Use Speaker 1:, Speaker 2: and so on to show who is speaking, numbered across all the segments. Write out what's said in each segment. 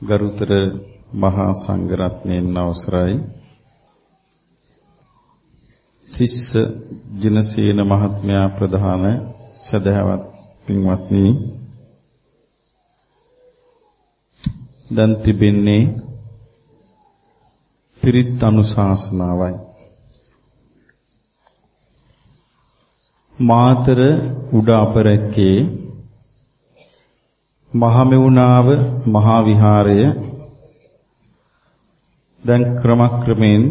Speaker 1: ගරුතර මහා සංඝරත්නයන් අවසරයි. තිස්ස ජිනසේන මහත්මයා ප්‍රධාන සදහවත් පින්වත්නි දැන් තිබෙන්නේ පිරිත් අනුශාසනාවයි. මාතර උඩ අපරැක්කේ මහමෙවුනාව මහා විහාරය දැන් ක්‍රමක්‍රමයෙන්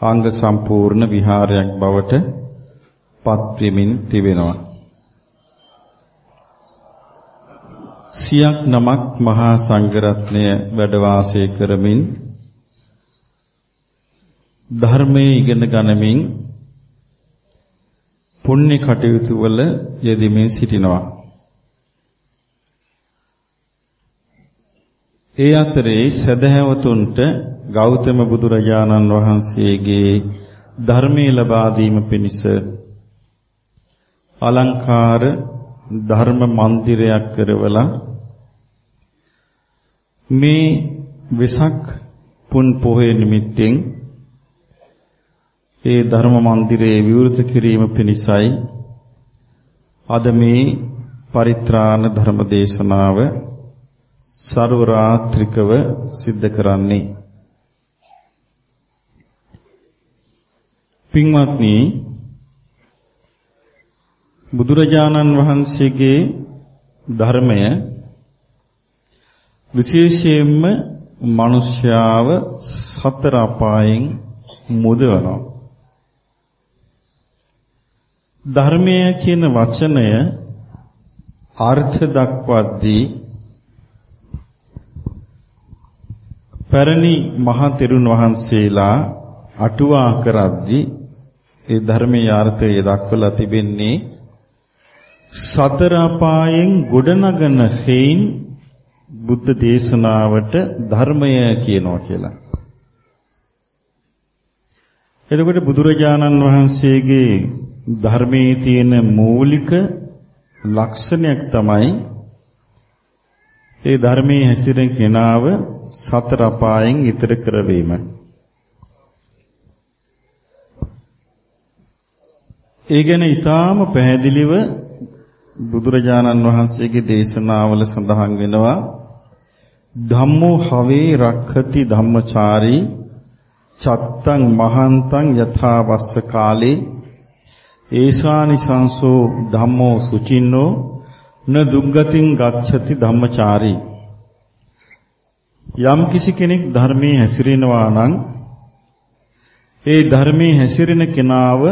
Speaker 1: අංග සම්පූර්ණ විහාරයක් බවට පත් වෙමින් තිබෙනවා. සියක් නමක් මහා සංඝරත්නය වැඩ වාසය කරමින් ධර්මයේ ඉගෙන ගනිමින් පුණ්‍ය කටයුතු වල යෙදෙමින් සිටිනවා. ඒ අතරේ සදහැවතුන්ට ගෞතම බුදුරජාණන් වහන්සේගේ ධර්මයේ ලබා දීම පිණිස අලංකාර ධර්ම මන්දිරයක් කරවලා මේ වෙසක් පුන් පොහේ නිමිත්තෙන් ඒ ධර්ම මන්දිරයේ විවෘත කිරීම පිණිසයි අද මේ පරිත්‍රාණ ධර්ම දේශනාව ਸਰව රාත්‍රිකව සිද්ධ කරන්නේ. පින්වත්නි බුදුරජාණන් වහන්සේගේ ධර්මය විශේෂයෙන්ම මිනිස්යාව සතර අපායෙන් මුදවනවා. ධර්මය කියන වචනය අර්ථ දක්වද්දී පැරණි මහා තෙරුන් වහන්සේලා අටුවා කරද්දී ඒ ධර්මයේ අර්ථය දක්වලා තිබෙන්නේ සතර අපායෙන් ගොඩනගන හේයින් බුද්ධ දේශනාවට ධර්මය කියනවා කියලා. එතකොට බුදුරජාණන් වහන්සේගේ ධර්මයේ තියෙන මූලික ලක්ෂණයක් තමයි ඒ ධර්මයේ හැසිරෙන කෙනාව සතර අපායෙන් ඈතර කරවීම. ඒ ගැන ඊටාම පැහැදිලිව බුදුරජාණන් වහන්සේගේ දේශනාවල සඳහන් වෙනවා ධම්මෝ හවේ රක්ඛති ධම්මචාරී චත්තං මහන්තං යථා වස්ස කාලේ ඒසානි සංසෝ ධම්මෝ සුචින්නෝ න දුග්ගතින් ගච්ඡති ධම්මචාරී යම් කිසි කෙනෙක් ධර්මයේ හැසිරෙනවා නම් ඒ ධර්මයේ හැසිරෙන කෙනාව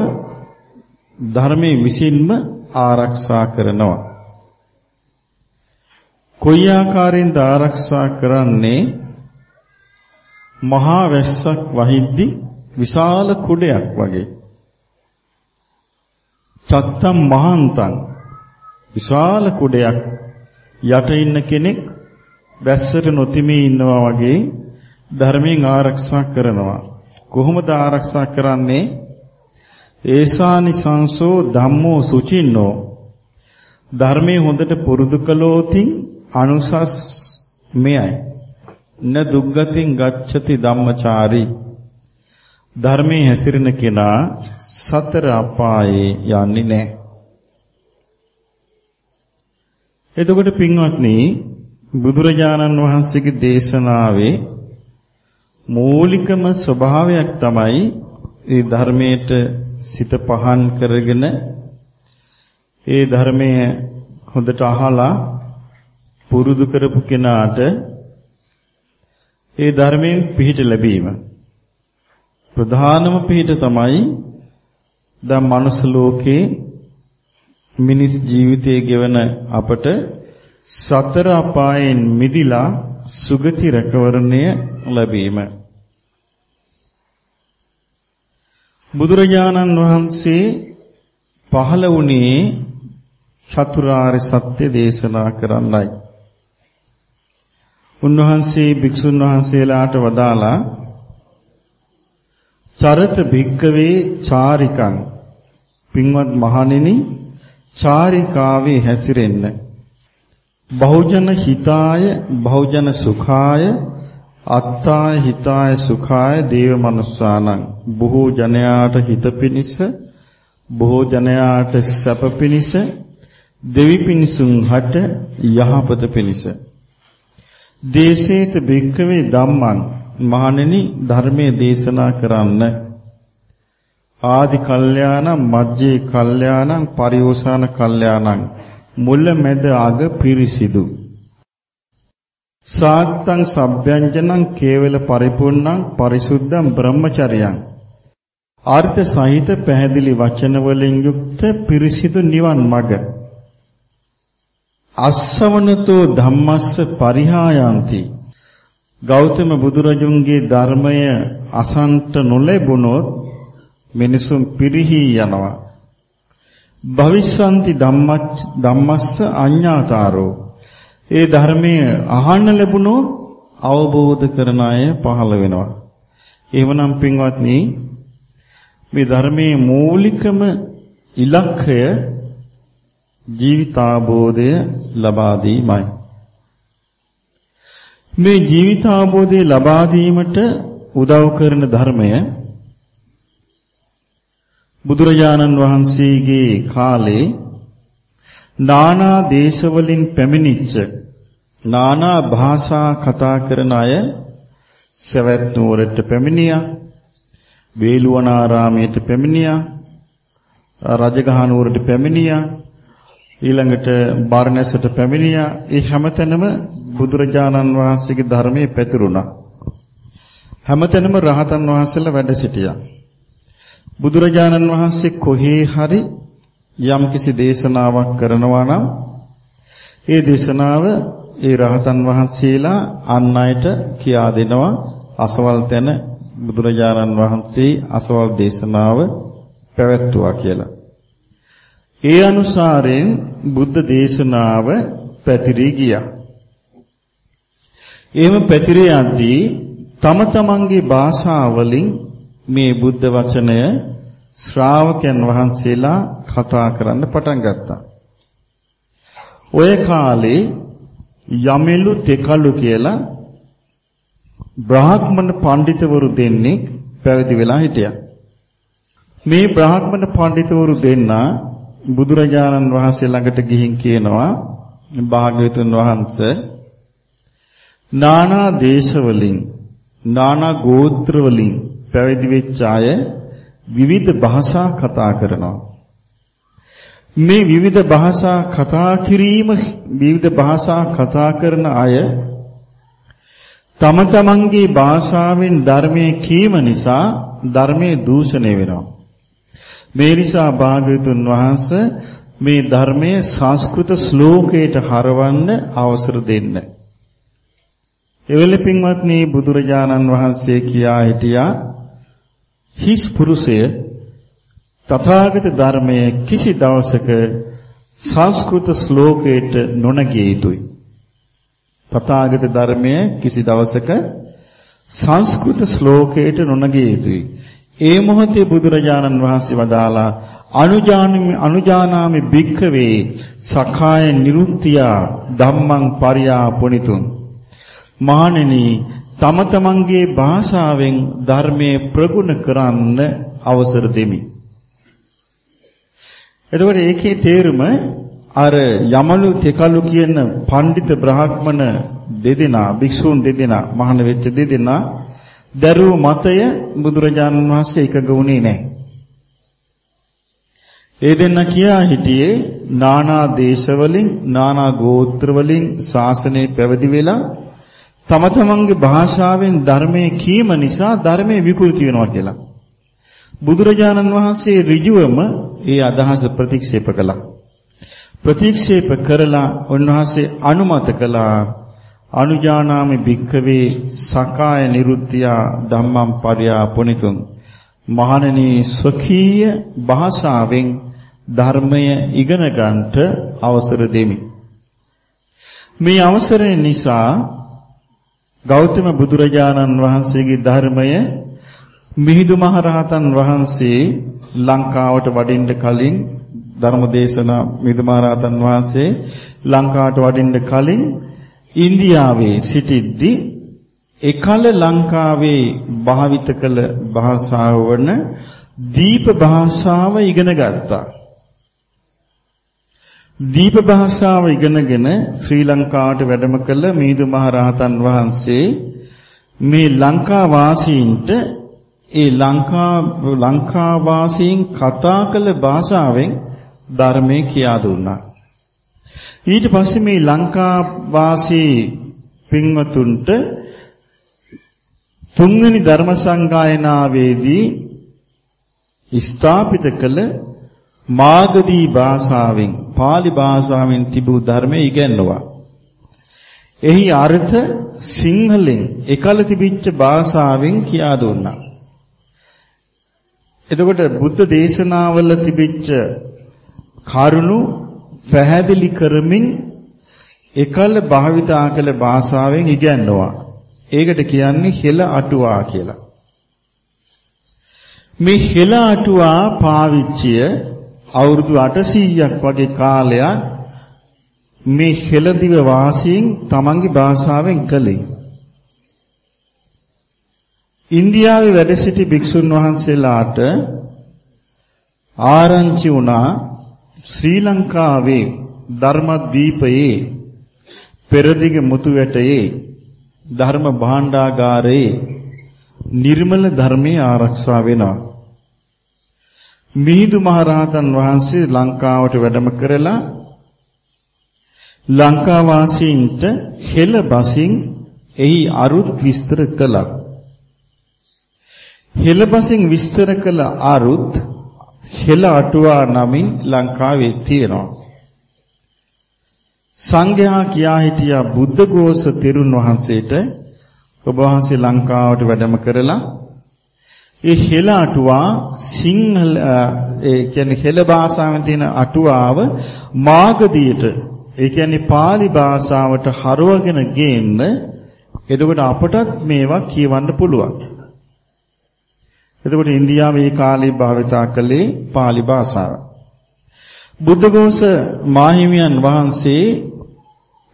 Speaker 1: ධර්මයේ විසින්ම ආරක්ෂා කරනවා. කොයි ආකාරයෙන්ද ආරක්ෂා කරන්නේ? මහා වැස්සක් වහිද්දි විශාල කුඩයක් වගේ. චත්තම් මහන්තං විශාල කුඩයක් යට ඉන්න කෙනෙක් වැස්සට නොතිමී ඉන්නවා වගේ ධර්මයෙන් ආරක්ෂා කරනවා. කොහොමද ආරක්ෂා කරන්නේ? ඒසානි සංසෝ ධම්මෝ සුචින්නෝ ධර්මයේ හොඳට පුරුදු කළෝතින් අනුසස් මෙයයි න දුග්ගතින් ගච්ඡති ධම්මචාරී ධර්මයේ හැසිරෙන කෙනා සතර අපායේ යන්නේ නැහැ එතකොට පින්වත්නි බුදුරජාණන් වහන්සේගේ දේශනාවේ මූලිකම ස්වභාවයක් තමයි ඒ ධර්මයට සිත පහන් කරගෙන ඒ ධර්මයේ හොඳට අහලා පුරුදු කරපු කෙනාට ඒ ධර්මයෙන් පිහිට ලැබීම. ප්‍රධානම පිහිට තමයි දැන් මනුස්ස ලෝකේ මිනිස් ජීවිතයේ ගෙවන අපට සතර අපායෙන් මිදිලා සුගති රැකවරණය ලැබීම බුදුරජාණන් වහන්සේ පහළ වුණේ චතුරාර්ය සත්‍ය දේශනා කරන්නයි. උන්වහන්සේ භික්ෂුන් වහන්සේලාට වදාලා චරත භික්කවේ චාරිකං පින්වත් මහණෙනි චාරිකාවේ හැසිරෙන්න. බහුජන හිතාය බහුජන සුඛාය අත්තාය හිතාය සුඛාය දේව මනුස්සානං. බොහෝ ජනයාට හිත පිනිස බොහෝ ජනයාට සැප පිනිස දෙවි පිනිසුන් හට යහපත පිනිස දේශේත භික්කවේ ධම්මං. මහණෙනි ධර්මයේ දේශනා කරන්න. ආදි කල්යාණං මජ්ජේ කල්යාණං පරිෝසాన කල්යාණං. මුල මැද අග පිරිසිදු. සාත්තං සබ්බ්‍යංජනං කේවල පරිපූර්ණං පරිසුද්ධං බ්‍රහ්මචර්යං. අර්ථ සහිත පැහැදිලි වචන වලින් යුක්ත පිරිසිදු නිවන් මඟ. අස්සවනතෝ ධම්මස්ස පරිහායන්ති. ගෞතම බුදුරජුන්ගේ ධර්මය අසන්ට නොලැබුණොත් මිනිසුන් පිරිහි යනවා. භවිස්සanti ධම්මස්ස අඤ්ඤාතාරෝ. ඒ ධර්මයේ අහන්න ලැබුණොත් අවබෝධ කරන අය පහළ වෙනවා. එහෙමනම් පින්වත්නි මේ ධර්මයේ මූලිකම ඉලක්කය ජීවිතාබෝධය ලබා දීමයි. මේ ජීවිතාබෝධය ලබා දීමට උදව් කරන ධර්මය බුදුරජාණන් වහන්සේගේ කාලේ නානා දේශවලින් පැමිණිච්ච නානා භාෂා කතා කරන අය සවැත් නුවරට පැමිණියා වේළුවනාරාමයට පැමිණියා රජගහ නුවරට පැමිණියා ඊළඟට බාරණැසට පැමිණියා. ඒ හැමතැනම බුදුරජාණන් වහන්සේගේ ධර්මයේ පැතිරුණා. හැමතැනම රහතන් වහන්සේලා වැඩ සිටියා. බුදුරජාණන් වහන්සේ කොහේ හරි යම්කිසි දේශනාවක් කරනවා නම් ඒ දේශනාව ඒ රහතන් වහන්සේලා අන් අයට කියා දෙනවා අසවල් තැන බුදුරජාණන් වහන්සේ අසවල් දේශනාව පැවැත්තුවා කියලා. ඒ අනුසාරයෙන් බුද්ධ දේශනාව පැතිරී ගියා. එහෙම පැතිරී යද්දී තම තමන්ගේ භාෂාවලින් මේ බුද්ධ වචනය ශ්‍රාවකයන් වහන්සේලා කතා කරන්න පටන් ගත්තා. ඔය කාලේ යමෙලු තෙකලු කියලා බ්‍රාහ්මණ පඬිතුවරු දෙන්නෙක් පැවිදි වෙලා හිටියා. මේ බ්‍රාහ්මණ පඬිතුවරු දෙන්නා බුදුරජාණන් වහන්සේ ළඟට ගිහින් කියනවා භාග්‍යවතුන් වහන්සේ නානා දේශවලින් නානා ගෝත්‍ර වලින් පැවිදි වෙච්ච අය විවිධ භාෂා කතා කරනවා. මේ විවිධ භාෂා කතා කිරීම විවිධ භාෂා කතා කරන අය තම තමන්ගේ භාෂාවෙන් ධර්මයේ කීම නිසා ධර්මයේ දූෂණය වෙනවා. මේ නිසා භාග්‍යවතුන් වහන්සේ මේ ධර්මයේ සංස්කෘත ශ්ලෝකයට හරවන්න අවසර දෙන්න. එවල පින්වත්නි බුදුරජාණන් වහන්සේ කියා හිටියා හිස් පුරුෂය තථාගත ධර්මයේ කිසි දවසක සංස්කෘත ශ්ලෝකයට නොනගිය යුතුයි. තථාගත ධර්මයේ කිසි දවසක සංස්කෘත ශ්ලෝකයට නොනගිය යුතුයි. ඒ මොහොතේ බුදුරජාණන් වහන්සේ වදාලා අනුජානමි අනුජානාමි භික්ඛවේ සඛාය නිරුක්තිය ධම්මං පරියා පුනිතුන් මහණෙනි තම තමන්ගේ භාෂාවෙන් ධර්මයේ ප්‍රගුණ කරන්න අවසර දෙමි. එතකොට ඒකේ තේරුම අර යමලු තෙකලු කියන පඬිත බ්‍රාහ්මණ දෙදෙනා භික්ෂූන් දෙදෙනා මහාන වෙච්ච දෙදෙනා දරුව මතය බුදුරජාණන් වහන්සේ එකග වුණේ නැහැ. ඒ දෙන්න කියා හිටියේ නානා දේශවලින් නානා ගෝත්‍ර වලින් ශාසනය පැවති වෙලා තම තමන්ගේ භාෂාවෙන් ධර්මයේ කීම නිසා ධර්මයේ විකෘති වෙනවා කියලා. බුදුරජාණන් වහන්සේ ඍජුවම ඒ අදහස ප්‍රතික්ෂේප කළා. ප්‍රතික්ෂේප කරලා උන්වහන්සේ අනුමත කළා අනුජානාමි භික්ඛවේ සකාය නිරුද්ධියා ධම්මං පරියා පුනිතුන් මහණෙනි ස්වකීය භාෂාවෙන් ධර්මය ඉගෙන ගන්නට අවසර දෙමි. මේ අවසරය නිසා ගෞතම බුදුරජාණන් වහන්සේගේ ධර්මය මිහිඳු මහරහතන් වහන්සේ ලංකාවට වඩින්න කලින් ධර්මදේශනා මිහිඳු මහරහතන් වහන්සේ ලංකාවට වඩින්න කලින් ඉන්දියාවේ සිටිද්දී එකල ලංකාවේ භාවිත කළ භාෂාව වන දීප භාෂාව ඉගෙන ගත්තා. දීප භාෂාව ඉගෙනගෙන ශ්‍රී ලංකාවට වැඩම කළ මිහිඳු මහ රහතන් වහන්සේ මේ ලංකා වාසීන්ට ඒ ලංකා ලංකා වාසීන් කතා කළ භාෂාවෙන් ධර්මයේ කියා දුන්නා. ඊට පස්සේ මේ ලංකා වාසී පින්වතුන්ට තුන්වෙනි ධර්ම සංගායනාවේදී ස්ථාපිත කළ මාගදී භාෂාවෙන් pāli භාෂාවෙන් තිබූ ධර්මයේ ඉගෙනනවා. එහි අර්ථ සිංහලෙන් එකල තිබිච්ච භාෂාවෙන් කියා දුන්නා. එතකොට බුද්ධ දේශනාවල තිබිච්ච කරුණු පැහැදිලි කරමින් එකල භාවිතා කළ භාෂාවෙන් ඉගෙනනවා. ඒකට කියන්නේ හෙළ අටුවා කියලා. මේ හෙළ අටුවා පාවිච්චිය අවුරුදු 800ක් වගේ කාලයක් මේ හෙළදිව වාසීන් තමන්ගේ භාෂාවෙන් කළේ. ඉන්දියාවේ වැඩ සිටි භික්ෂුන් වහන්සේලාට ආරංචි වුණා ශ්‍රී ලංකාවේ ධර්මදීපයේ පෙරදිග මුතු වැටේ ධර්ම භාණ්ඩාගාරයේ නිර්මල ධර්මයේ ආරක්ෂා වෙනවා. මිහිඳු මහරහතන් වහන්සේ ලංකාවට වැඩම කරලා ලංකා වාසීන්ට හෙළ බසින් එහි අරුත් විස්තර කළා. හෙළ බසින් විස්තර කළ අරුත් හෙළ අටුවා නමින් ලංකාවේ තියෙනවා. සංඝයා කියා හිටියා බුද්ධඝෝෂ තෙරුන් වහන්සේට ඔබ වහන්සේ ලංකාවට වැඩම කරලා ඒ හෙළ අටුවා සිංහල ඒ කියන්නේ හෙළ භාෂාවෙන් තියෙන අටුවාව මාගදියට ඒ කියන්නේ pāli භාෂාවට හරවගෙන ගේන්න එතකොට අපටත් මේවා කියවන්න පුළුවන්. එතකොට ඉන්දියාවේ මේ කාලේ භාවිතා කළේ pāli භාෂාව. බුද්ධඝෝෂ මාහිමියන් වහන්සේ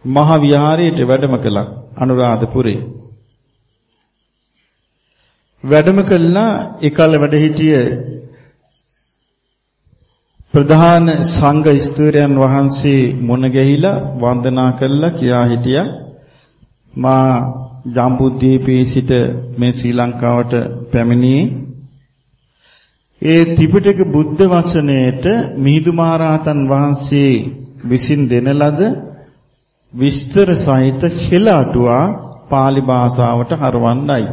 Speaker 1: මහ විහාරයට වැඩම කළා අනුරාධපුරේ. වැඩම කළා එකල වැඩ හිටිය ප්‍රධාන සංඝ ස්ථූරයන් වහන්සේ මුණ ගැහිලා වන්දනා කළා කියා හිටියා. මා ජම්බුද්වීපයේ සිට මේ ශ්‍රී ලංකාවට පැමිණියේ. ඒ ත්‍රිපිටක බුද්ධ වචනයේට මිහිඳු මහරහතන් වහන්සේ විසින් දෙන ලද විස්තර සහිත හෙළ අටුවා pāli භාෂාවට හරවන්නයි.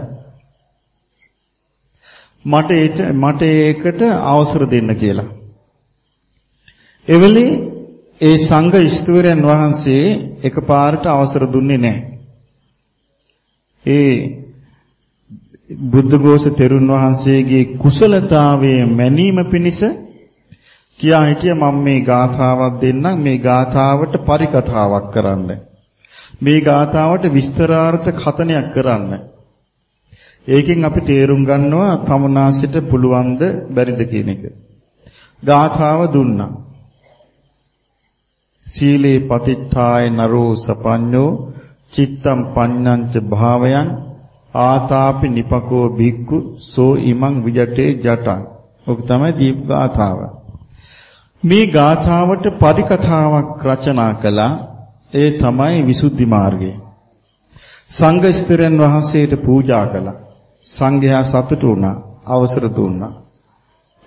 Speaker 1: මට මට ඒකට අවසර දෙන්න කියලා. එවලේ ඒ සංඝ ස්ථවිරයන් වහන්සේ එකපාරට අවසර දුන්නේ නැහැ. ඒ බුද්ධඝෝෂ තෙරුන් වහන්සේගේ කුසලතාවයේ මැනීම පිණිස කියා හිටිය මම මේ ගාථාවක් දෙන්නම් මේ ගාථාවට පරිකථාවක් කරන්න. මේ ගාථාවට විස්තරාර්ථ කතනයක් කරන්න. ඒකෙන් අපි තේරුම් ගන්නවා තමුනාසිට පුළුවන්ද බැරිද කියන එක. ගාථාව දුන්නා. සීලේ පතිට්ඨාය නරෝ සපඤ්ඤෝ චිත්තම් පඤ්ඤංච භාවයන් ආතාපි නිපකෝ භික්ඛු සෝ ඉමං විජටේ ජටං. ඔක තමයි දීප ගාථාව. මේ ගාථාවට පරිකථාවක් රචනා කළා ඒ තමයි විසුද්ධි මාර්ගය. සංඝ ස්ථිරයන් වහන්සේට පූජා කළා. සංඝයා සතුටු වුණා, අවසර දුන්නා.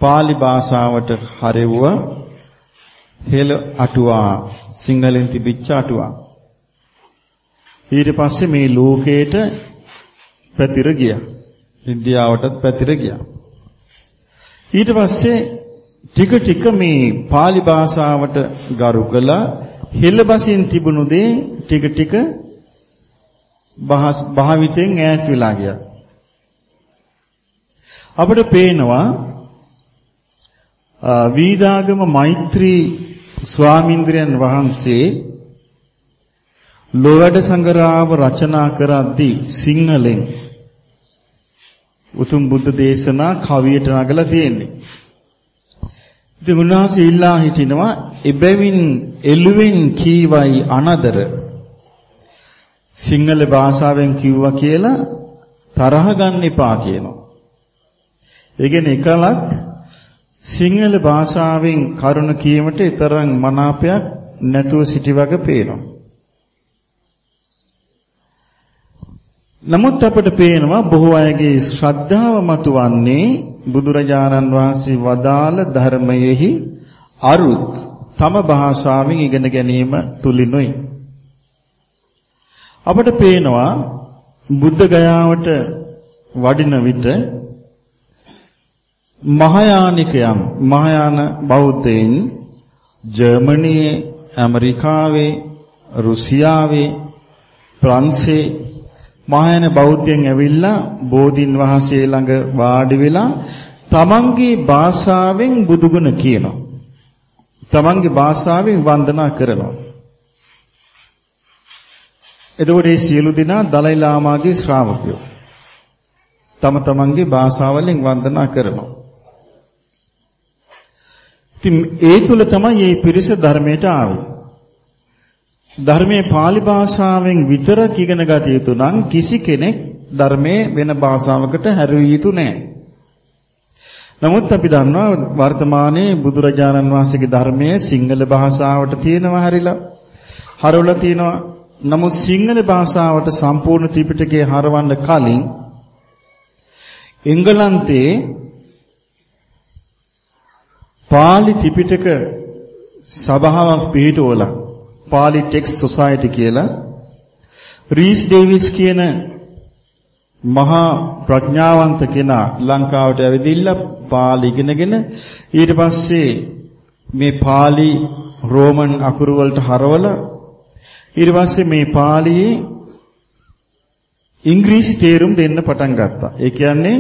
Speaker 1: pāli භාෂාවට හරෙව්වා හෙළ අටුවා සිංහලෙන් තිබිච්ච අටුවා. ඊට පස්සේ මේ ලෝකේට පැතිර ගියා. ඉන්දියාවටත් පැතිර ගියා. ඊට පස්සේ ටික ටික මේ pāli භාෂාවට ගරු කළා හෙළබසින් තිබුණු දේ ටික ටික භාවිතෙන් ඈත් වෙලා ගියා. අපිට පේනවා වීදාගම මෛත්‍රී ස්වාමීන්ද්‍රයන් වහන්සේ ලෝවැඩ සංගරාව රචනා කරද්දී සිංහලෙන් උතුම් බුද්ධ දේශනා කවියට නගලා තියෙන්නේ. ඉතින් උන්වහන්සේ ඉල්ලා හිටිනවා එබැවින් එළුවෙන් කීවයි අනදර සිංහල භාෂාවෙන් කිව්වා කියලා තරහ ගන්න එපා කියනවා. ඒ කියන්නේ එකලත් සිංහල භාෂාවෙන් කරුණ කීමට තරම් මනාපයක් නැතුව සිටි වගේ පේනවා. නමුත් අපට පේනවා බොහෝ අයගේ ශ්‍රද්ධාව මතුවන්නේ බුදුරජාණන් වහන්සේ වදාළ ධර්මයෙහි අරුත් තම භාෂාවෙන් ඉගෙන ගැනීම තුලිනුයි. අපට පේනවා බුද්ධ ගයාවට වඩින විට මහායානිකයන් මහායාන බෞද්ධයින් ජර්මනියේ ඇමරිකාවේ රුසියාවේ ප්‍රංශේ මහායාන බෞද්ධයන් ඇවිල්ලා බෝධින් වහන්සේ ළඟ වාඩි වෙලා තමන්ගේ භාෂාවෙන් බුදුගුණ කියනවා. තමන්ගේ භාෂාවෙන් වන්දනා කරනවා. එතකොට මේ සියලු දෙනා දලයි ලාමාගේ ශ්‍රාවකයෝ. තම තමන්ගේ භාෂාවලින් වන්දනා කරනවා. ඉතින් ඒ තුල තමයි මේ පිරිස ධර්මයට ආවේ. ධර්මයේ pāli භාෂාවෙන් විතරක් ඉගෙන ගත යුතු නම් කිසි කෙනෙක් ධර්මයේ වෙන භාෂාවකට හැරවිය යුතු නැහැ. නමුත් අපි දන්නවා වර්තමානයේ බුදුරජාණන් වහන්සේගේ ධර්මයේ සිංහල භාෂාවට තියෙනවා හැරිලා හරවලා තියෙනවා. නමුත් සිංහල භාෂාවට සම්පූර්ණ ත්‍රිපිටකය හරවන්න කලින් එංගලන්තයේ පාලි ත්‍රිපිටක සභාවක් පිහිටුවලා පාලි ටෙක්ස්ට් සොසයිටි කියලා රීස් ඩේවිස් කියන මහා ප්‍රඥාවන්ත කෙනා ලංකාවට ඇවිදින්න පාලි ඉගෙනගෙන ඊට පස්සේ මේ පාලි රෝමන් අකුරු වලට හරවලා ඊට පස්සේ මේ පාලියේ ඉංග්‍රීසි තේරුම් දෙන්න පටන් ගත්තා. ඒ කියන්නේ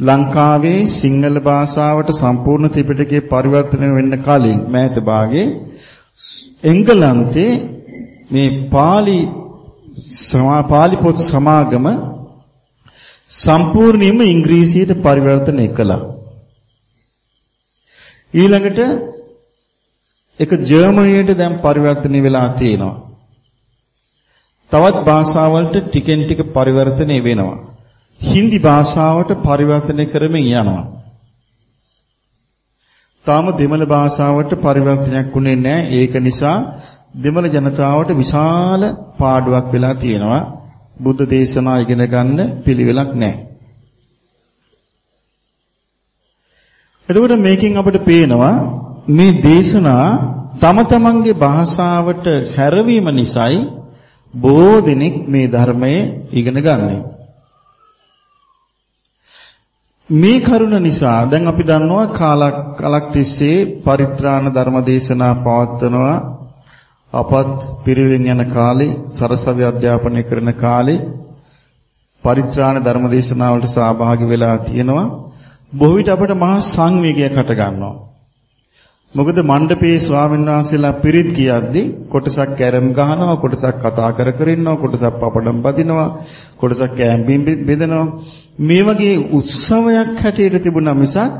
Speaker 1: ලංකාවේ සිංහල භාෂාවට සම්පූර්ණ ත්‍රිපිටකය පරිවර්තනය වෙන්න කලින් මෑත භාගයේ එංගලන්තේ මේ පාලි සමා පාලි පොත් සමාගම සම්පූර්ණයෙන්ම ඉංග්‍රීසියට පරිවර්තනය කළා. ඊළඟට ඒක ජර්මනියට දැන් පරිවර්තනය වෙලා තියෙනවා. තවත් භාෂාවලට ටිකෙන් ටික පරිවර්තනය වෙනවා. හින්දි භාෂාවට පරිවර්තනය කරමින් යනවා. තාම දෙමළ භාෂාවට පරිවර්තනයක් වුණේ නැහැ. ඒක නිසා දෙමළ ජනතාවට විශාල පාඩුවක් වෙලා තියෙනවා. බුද්ධ දේශනා ඉගෙන ගන්න පිළිවෙලක් නැහැ. එතකොට මේකෙන් අපිට පේනවා මේ දේශනා තම තමන්ගේ භාෂාවට හැරවීම නිසායි බොහෝ දෙනෙක් මේ ධර්මයේ ඉගෙන ගන්නේ. මේ කරුණ නිසා දැන් අපි දන්නවා කාලක් කලක් තිස්සේ පරිත්‍රාණ ධර්ම දේශනා පවත්වනවා. අපත් පිරිවෙන් යන කාලේ සරසවි අධ්‍යාපනය කරන කාලේ පරිත්‍රාණ ධර්ම දේශනාවලට සහභාගී වෙලා තියෙනවා. බොහෝ විට අපට මහා සංවේගයක් හට ගන්නවා. මොකද මණ්ඩපයේ ස්වාමීන් වහන්සේලා පිරිත් කියද්දි කොටසක් කැරම් ගහනවා කොටසක් කතා කර කර ඉන්නවා කොටසක් පපඩම් බදිනවා කොටසක් කැම්පින් බෙදනවා. මේ වගේ උත්සවයක් හැටියට තිබුණා මිසක්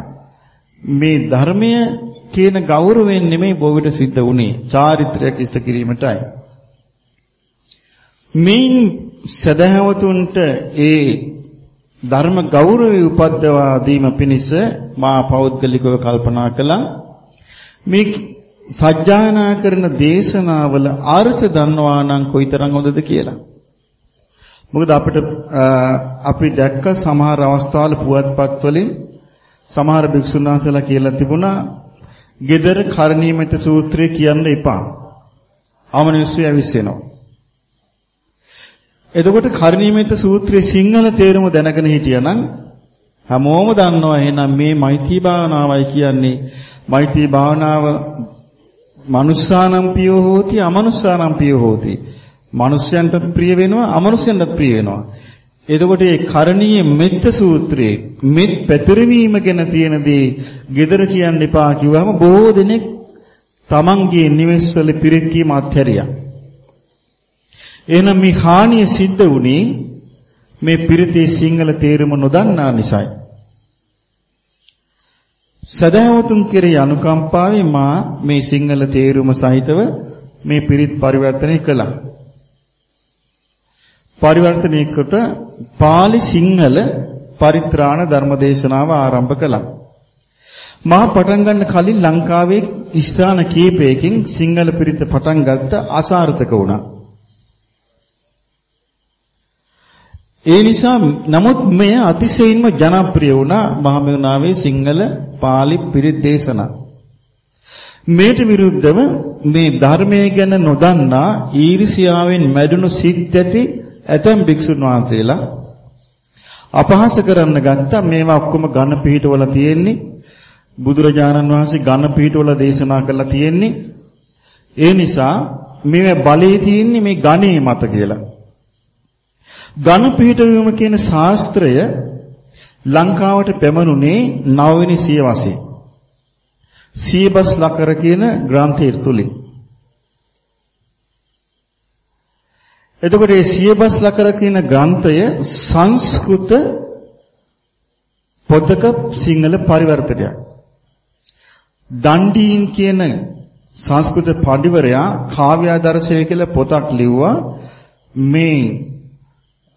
Speaker 1: මේ ධර්මය කියන ගෞරවයෙන් නෙමෙයි බොවිට සිද්ධ වුණේ. චාරිත්‍රයක් ඉෂ්ට කිරීමටයි. මේන් සදහවතුන්ට ඒ ධර්ම ගෞරවය උපද්දවා දීම පිණිස මා පෞද්ගලිකව කල්පනා කළා. මේ සජ්ජායනා කරන දේශනාවල අර්ථ දන්නවා නම් කොයිතරම් හොඳද කියලා. මොකද අපිට අපි දැක්ක සමහර අවස්ථාවල පුවත්පත් වලින් සමහර භික්ෂුන් වහන්සේලා කියලා තිබුණා gedara karණීයමෙත සූත්‍රය කියන්න එපා. අමනුෂ්‍ය ඇවිස්සෙනවා. එතකොට කරණීයමෙත සූත්‍රයේ සිංහල තේරුම දැනගෙන හිටියනම් හැමෝම දන්නවා එහෙනම් මේ මෛත්‍රී භාවනාවයි කියන්නේ මෛත්‍රී භාවනාව මනුස්සානම් පියෝ හෝති අමනුස්සානම් පියෝ හෝති. මනුස්සයන්ටත් ප්‍රිය වෙනවා අමනුස්සයන්ටත් ප්‍රිය වෙනවා. එතකොට මේ කරණීය මෙත්ත සූත්‍රයේ මෙත් පැතිරවීම ගැන තියෙන දේ gedara කියන්න එපා කිව්වම බොහෝ දෙනෙක් තමන්ගේ නිවෙස්වල පිරිත් කීම අත්හැරියා. එහෙනම් මේ හානිය සිද්ධ වුණේ මේ පිරිතේ සිංහල තේරුම නොදන්නා නිසායි. සදහවතුන් කෙරෙහි අනුකම්පාවෙන් මා මේ සිංහල තේරුම සහිතව මේ පිරිත් පරිවර්තනය කළා. පරිවර්තනය කොට pāli සිංහල පරිත්‍රාණ ධර්මදේශනාව ආරම්භ කළා. මා පටන් ගන්න කලින් ලංකාවේ ස්ථාන කීපයකින් සිංහල පිරිත පටන් ගත්ත අසාර්ථක වුණා. ඒ නිසා නමුත් මෙය අතිශයින්ම ජනප්‍රිය වුණා මහමෙවුනාවේ සිංහල pāli පිරිත් දේශනා. මේට විරුද්ධව මේ ධර්මයේ ගැන නොදන්නා ඊර්ෂියාවෙන් මැඩුණු සිත් ඇති ඇතම් භික්ෂුන් වහන්සේලා අපහාස කරන්න ගත්තා මේවා ඔක්කොම ඝන පිහිටවල තියෙන්නේ. බුදුරජාණන් වහන්සේ ඝන පිහිටවල දේශනා කළා තියෙන්නේ. ඒ නිසා මේ බලේ තියෙන්නේ මේ ඝනේ මත කියලා. ඝන පිහිටවීම කියන ශාස්ත්‍රය ලංකාවට පැමිණුනේ නවවෙනි සියවසේ සියබස් ලකර කියන ග්‍රන්ථය තුලින්. එතකොට මේ සියබස් ලකර කියන ග්‍රන්ථය සංස්කෘත පොතක සිංහල පරිවර්තනයක්. දණ්ඩීන් කියන සංස්කෘත පඬිවරයා කාව්‍යාදර්ශය කියලා පොතක් ලිව්වා. මේ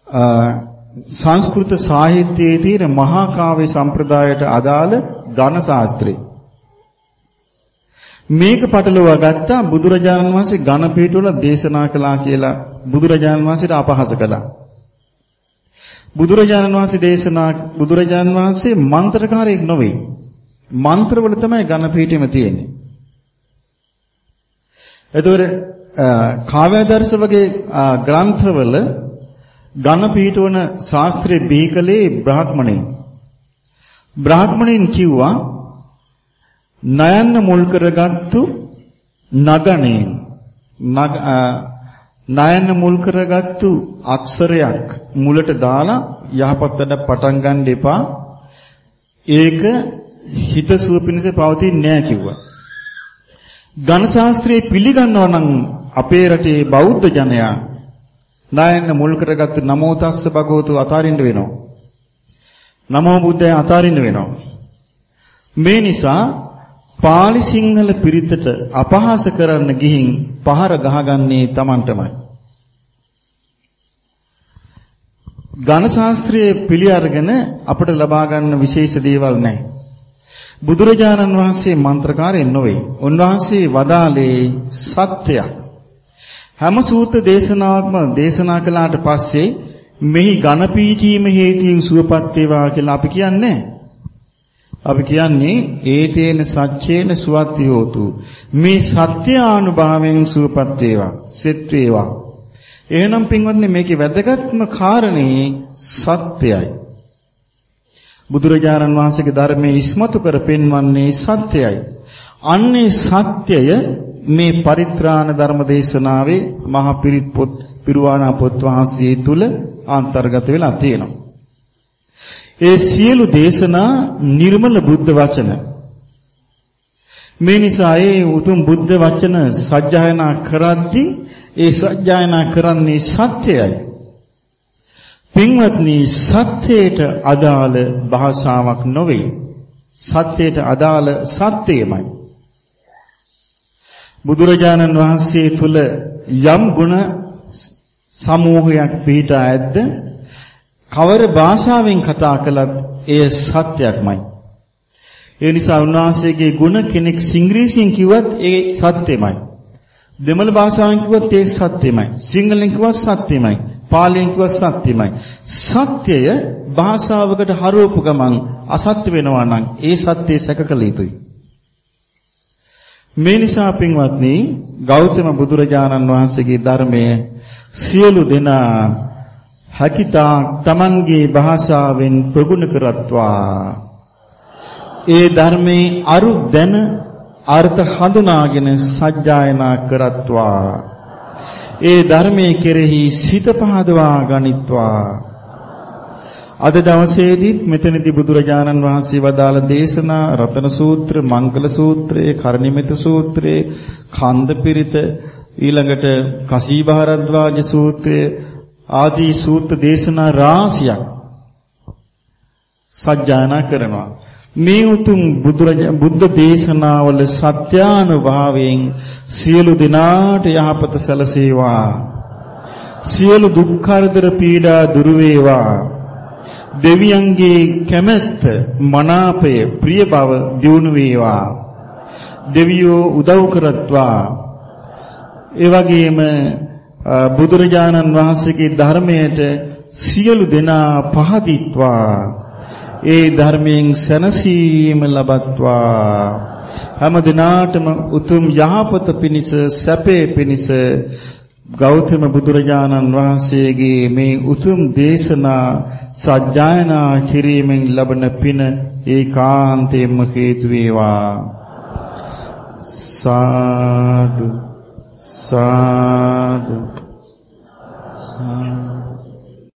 Speaker 1: සංස්කෘත සාහිත්‍යයේ තියෙන මහා කාව්‍ය සම්ප්‍රදායට අදාළ ඝන ශාස්ත්‍රය. මේක පටලවා ගත්තා බුදුරජාණන් වහන්සේ ඝන පිටුවල දේශනා කළා කියලා බුදුරජාණන් වහන්සේට අපහාස කළා. බුදුරජාණන් වහන්සේ දේශනා බුදුරජාණන් වහන්සේ මන්ත්‍රකාරයෙක් නොවේ. මන්ත්‍රවල තමයි ඝන පිටෙම තියෙන්නේ. එතකොට කාව්‍යදර්ශ වගේ ග්‍රන්ථවල ඝන පිටවන ශාස්ත්‍රයේ බීකලේ බ්‍රාහ්මණේ. බ්‍රාහ්මණෙන් කිව්වා නයන්න මුල් කරගත්තු නගණේ නයන්න මුල් කරගත්තු අක්ෂරයක් මුලට දාලා යහපත් වැඩ පටන් ගන්න එපා. ඒක හිතසුව පිණිස පවතින්නේ නැහැ කිව්වා. ඝන ශාස්ත්‍රයේ පිළිගන්නවා නම් අපේ රටේ බෞද්ධ ජනයා නයන්න මුල් කරගත්තු නමෝ තස්ස භගවතු අතාරින්න වෙනවා නමෝ බුද්දය අතාරින්න වෙනවා මේ නිසා පාලි සිංහල පිරිතට අපහාස කරන්න ගිහින් පහර ගහගන්නේ Tamanටමයි. ඝන ශාස්ත්‍රයේ පිළි අරගෙන අපට ලබා ගන්න විශේෂ දේවල් නැහැ. බුදුරජාණන් වහන්සේ මන්ත්‍රකාරයෙන් නොවේ. උන්වහන්සේ වදාලේ සත්‍යයක්. හැම සූත්‍ර දේශනාවක්ම දේශනා කළාට පස්සේ මෙහි ඝන පීඨීම හේතුන් සුවපත් වේවා කියලා අපි කියන්නේ. නැහැ. අපි කියන්නේ ඒතේන සච්චේන සුවත්ති හෝතු මේ සත්‍ය ආනුභාවයෙන් සුවපත් වේවා සෙත් වේවා. එහෙනම් පින්වත්නි මේකේ වැදගත්ම කාරණේ සත්‍යයි බුදුරජාණන් වහන්සේගේ ධර්මයේ ඉස්මතු කර පෙන්වන්නේ සත්‍යයි අන්නේ සත්‍යය මේ පරිත්‍රාණ ධර්ම දේශනාවේ මහා පිරිත් පොත් පිරුවානා පොත් වහන්සේ තුල අන්තර්ගත වෙලා තියෙනවා ඒ සියලු දේශනා නිර්මල බුද්ධ වචන. මේ නිසා ඒ උතුම් බුද්ධ වචන සජ්ජායනා කරද්දී ඒ සජ්ජායනා කරන්නේ සත්‍යයයි. පින්වත්නි සත්‍යයට අදාළ භාෂාවක් නොවේ. සත්‍යයට අදාළ සත්‍යයමයි. බුදුරජාණන් වහන්සේ තුල යම් ගුණ සමූහයක් පිහිටා ඇද්ද කවර භාෂාවෙන් කතා කළත් එය සත්‍යයක්මයි. ඒ නිසා උන්වහන්සේගේ ගුණ කෙනෙක් සිංග්‍රීසියෙන් කිව්වත් ඒ සත්‍යමයි. දෙමළ භාෂාවෙන් කිව්වත් ඒ සත්‍යමයි. සිංහලෙන් කිව්වත් සත්‍යමයි. පාලියෙන් කිව්වත් සත්‍යමයි. සත්‍යය භාෂාවකට හරවපු ගමන් අසත්‍ය වෙනවා නම් ඒ සත්‍යය සැකකල යුතුයි. මේ නිසා පින්වත්නි ගෞතම බුදුරජාණන් වහන්සේගේ ධර්මය සියලු දෙනා හැකිතා තමන්ගේ භාෂාවෙන් ප්‍රගුණ කරත්වා. ඒ ධර්මයේ අරු දැන අර්ථ හඳුනාගෙන සජ්ජායනා කරත්වා. ඒ ධර්මයේ කෙරෙහි සිත පහදවා ගනිත්වා. අද දවසේදීත් මෙතනදී බුදුරජාණන් වහන්සේ වදාළ දේශනා රතන සූත්‍ර, මංගල සූත්‍රය, කරණිමිත සූත්‍රය, කන්ද පිරිත ඊළඟට කසීභාරද්වාජ සූත්‍රය ආදී සූත්‍ර දේශනා රාශියක් සජ්ජායනා කරනවා. මේ උතුම් බුද්ධ දේශනාවල සත්‍යානුභාවයෙන් සියලු දිනාට යහපත සැලසේවා. සියලු දුක් කරදර පීඩා දුරු වේවා. දෙවියන්ගේ කැමැත්ත, මනාපය, ප්‍රිය බව දියුණු වේවා. දෙවියෝ උදව් කරත්වා. ඒ වගේම බුදුරජාණන් වහන්සේගේ ධර්මයට සියලු දෙනා පහදිත්වා ඒ ධර්මයෙන් සැනසීම ලබත්වා හැම දිනාටම උතුම් යහපත පිණිස සැපේ පිණිස ගෞතම බුදුරජාණන් වහන්සේගේ මේ උතුම් දේශනා සජ්ජායනා කිරීමෙන් ලබන පින ඒකාන්තයෙන්ම හේතු වේවා. සාදු සාදු සාදු.